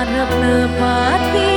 arep nepati